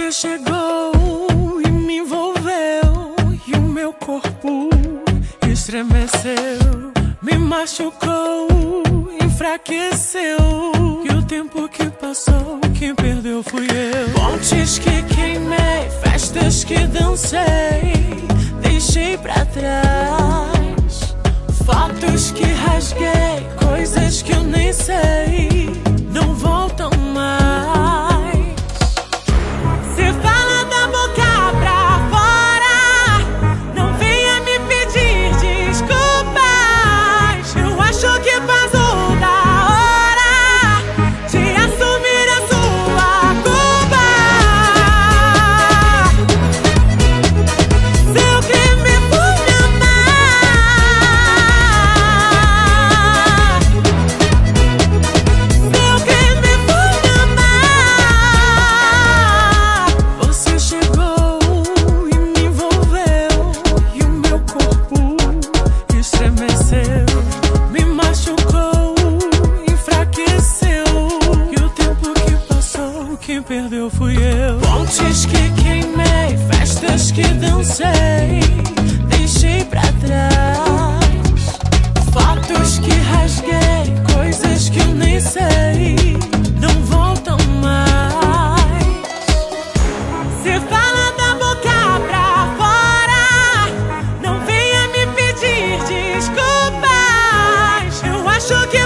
Você chegou e me envolveu e o meu corpo estremeceu, me machucou, enfraqueceu. E o tempo que passou, quem perdeu fui eu. Pontes que queimei, festas que dancei, deixei pra trás. Fotos que rasguei, fui eu. Pontes que queimei, festas que dancei, deixei pra trás. Fotos que rasguei, coisas que eu nem sei, não voltam mais. Cê fala da boca pra fora, não venha me pedir desculpas. Eu acho que